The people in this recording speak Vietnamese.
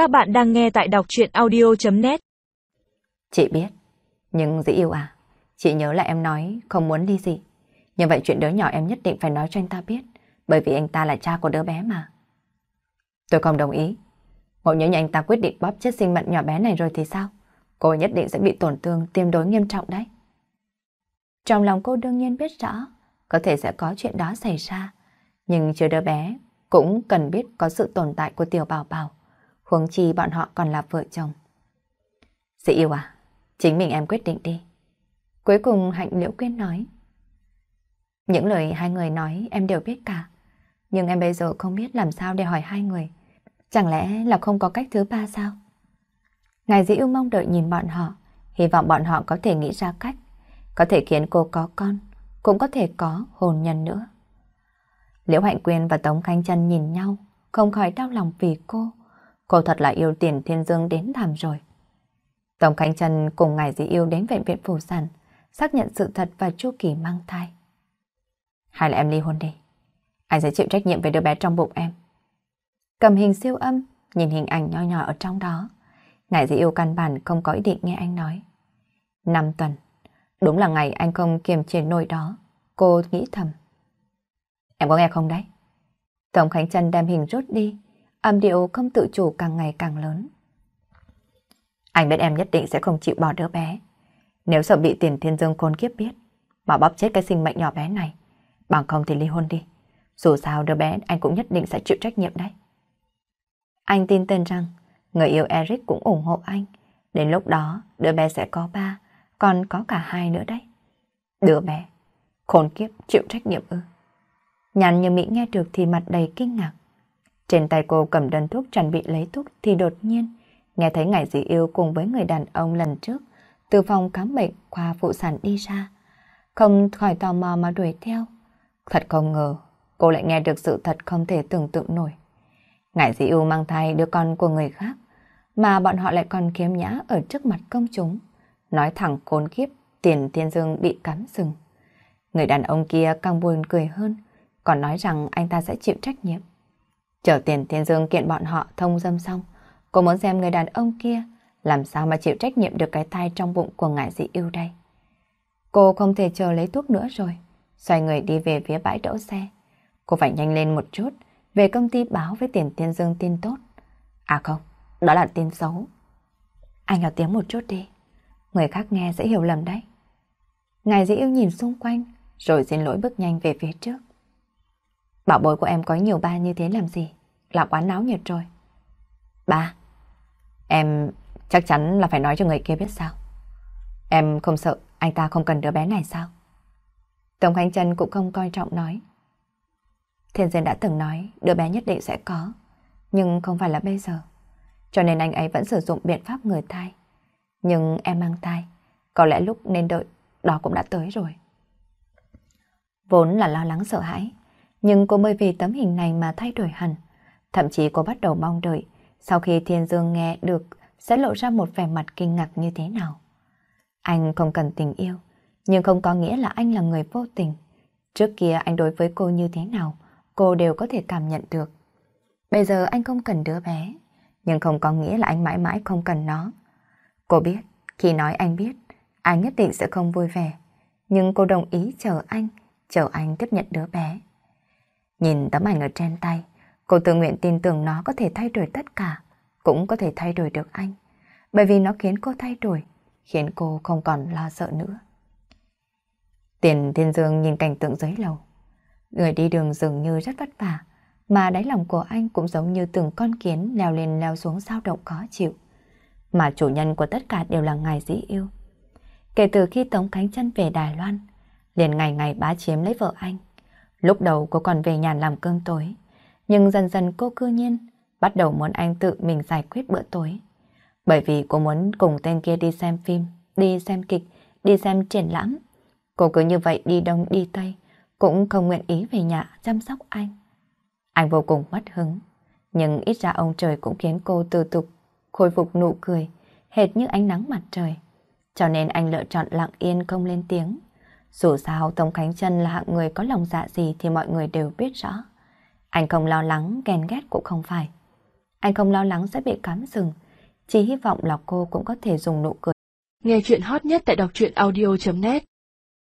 Các bạn đang nghe tại đọc chuyện audio.net Chị biết, nhưng dĩ yêu à, chị nhớ là em nói không muốn ly dị. Như vậy chuyện đứa nhỏ em nhất định phải nói cho anh ta biết, bởi vì anh ta là cha của đứa bé mà. Tôi không đồng ý. Ngộ nhớ như anh ta quyết định bóp chết sinh mệnh nhỏ bé này rồi thì sao? Cô nhất định sẽ bị tổn thương tiêm đối nghiêm trọng đấy. Trong lòng cô đương nhiên biết rõ, có thể sẽ có chuyện đó xảy ra. Nhưng chưa đứa bé cũng cần biết có sự tồn tại của tiểu bảo bảo. Huống chi bọn họ còn là vợ chồng. Dĩ yêu à, chính mình em quyết định đi. Cuối cùng Hạnh Liễu Quyên nói. Những lời hai người nói em đều biết cả. Nhưng em bây giờ không biết làm sao để hỏi hai người. Chẳng lẽ là không có cách thứ ba sao? Ngài dĩ yêu mong đợi nhìn bọn họ, hy vọng bọn họ có thể nghĩ ra cách, có thể khiến cô có con, cũng có thể có hồn nhân nữa. Liễu Hạnh Quyên và Tống Khanh Trân nhìn nhau, không khỏi đau lòng vì cô. Cô thật là yêu tiền thiên dương đến thảm rồi. tổng khánh trần cùng ngài dì yêu đến bệnh viện phủ sản, xác nhận sự thật và chu kỳ mang thai. Hay là em ly hôn đi. Anh sẽ chịu trách nhiệm về đứa bé trong bụng em. Cầm hình siêu âm, nhìn hình ảnh nho nhỏ ở trong đó. Ngài dì yêu căn bản không có ý định nghe anh nói. Năm tuần, đúng là ngày anh không kiềm chế nổi đó. Cô nghĩ thầm. Em có nghe không đấy? Tổng Khánh trần đem hình rút đi, âm điệu không tự chủ càng ngày càng lớn. Anh biết em nhất định sẽ không chịu bỏ đứa bé. Nếu sợ bị tiền thiên dương khôn kiếp biết, mà bóp chết cái sinh mệnh nhỏ bé này, bằng không thì ly hôn đi. Dù sao đứa bé anh cũng nhất định sẽ chịu trách nhiệm đấy. Anh tin tên rằng người yêu Eric cũng ủng hộ anh. Đến lúc đó đứa bé sẽ có ba, còn có cả hai nữa đấy. Đứa bé, khôn kiếp chịu trách nhiệm ư. Nhàn như Mỹ nghe được thì mặt đầy kinh ngạc. Trên tay cô cầm đơn thuốc chuẩn bị lấy thuốc thì đột nhiên nghe thấy ngài dì yêu cùng với người đàn ông lần trước từ phòng khám bệnh khoa phụ sản đi ra. Không khỏi tò mò mà đuổi theo. Thật không ngờ, cô lại nghe được sự thật không thể tưởng tượng nổi. Ngài dì yêu mang thai đứa con của người khác, mà bọn họ lại còn kiếm nhã ở trước mặt công chúng. Nói thẳng khốn kiếp, tiền thiên dương bị cắm sừng. Người đàn ông kia càng buồn cười hơn, còn nói rằng anh ta sẽ chịu trách nhiệm. Chờ tiền thiên dương kiện bọn họ thông dâm xong, cô muốn xem người đàn ông kia làm sao mà chịu trách nhiệm được cái thai trong bụng của ngại dị yêu đây. Cô không thể chờ lấy thuốc nữa rồi, xoay người đi về phía bãi đỗ xe. Cô phải nhanh lên một chút, về công ty báo với tiền thiên dương tin tốt. À không, đó là tin xấu. Anh nhỏ tiếng một chút đi, người khác nghe sẽ hiểu lầm đấy. Ngài dĩ yêu nhìn xung quanh, rồi xin lỗi bước nhanh về phía trước. Bảo bối của em có nhiều ba như thế làm gì? Là quá náo nhiệt rồi. Ba. Em chắc chắn là phải nói cho người kia biết sao. Em không sợ anh ta không cần đứa bé này sao? Tổng Khánh Trân cũng không coi trọng nói. Thiên duyên đã từng nói đứa bé nhất định sẽ có, nhưng không phải là bây giờ. Cho nên anh ấy vẫn sử dụng biện pháp người thai. Nhưng em mang thai, có lẽ lúc nên đợi, đó cũng đã tới rồi. Vốn là lo lắng sợ hãi, nhưng cô mới vì tấm hình này mà thay đổi hẳn. Thậm chí cô bắt đầu mong đợi sau khi Thiên Dương nghe được sẽ lộ ra một vẻ mặt kinh ngạc như thế nào. Anh không cần tình yêu, nhưng không có nghĩa là anh là người vô tình. Trước kia anh đối với cô như thế nào, cô đều có thể cảm nhận được. Bây giờ anh không cần đứa bé, nhưng không có nghĩa là anh mãi mãi không cần nó. Cô biết, khi nói anh biết, anh nhất định sẽ không vui vẻ. Nhưng cô đồng ý chờ anh, chờ anh tiếp nhận đứa bé. Nhìn tấm ảnh ở trên tay, cô tự nguyện tin tưởng nó có thể thay đổi tất cả, cũng có thể thay đổi được anh. Bởi vì nó khiến cô thay đổi, khiến cô không còn lo sợ nữa. Tiền Thiên Dương nhìn cảnh tượng dưới lầu. Người đi đường dường như rất vất vả, mà đáy lòng của anh cũng giống như từng con kiến leo lên leo xuống sao động khó chịu. Mà chủ nhân của tất cả đều là ngài dĩ yêu. Kể từ khi Tống Khánh Chân về Đài Loan, liền ngày ngày bá chiếm lấy vợ anh. Lúc đầu cô còn về nhà làm cơm tối, nhưng dần dần cô cư nhiên bắt đầu muốn anh tự mình giải quyết bữa tối. Bởi vì cô muốn cùng tên kia đi xem phim, đi xem kịch, đi xem triển lãm. Cô cứ như vậy đi đông đi tây, cũng không nguyện ý về nhà chăm sóc anh. Anh vô cùng mất hứng, nhưng ít ra ông trời cũng khiến cô từ tục khôi phục nụ cười, hệt như ánh nắng mặt trời. Cho nên anh lựa chọn lặng yên không lên tiếng. Dù sao Tống Khánh Trân là hạng người có lòng dạ gì thì mọi người đều biết rõ. Anh không lo lắng, ghen ghét cũng không phải. Anh không lo lắng sẽ bị cắm rừng, chỉ hy vọng là cô cũng có thể dùng nụ cười. Nghe chuyện hot nhất tại đọc truyện audio.net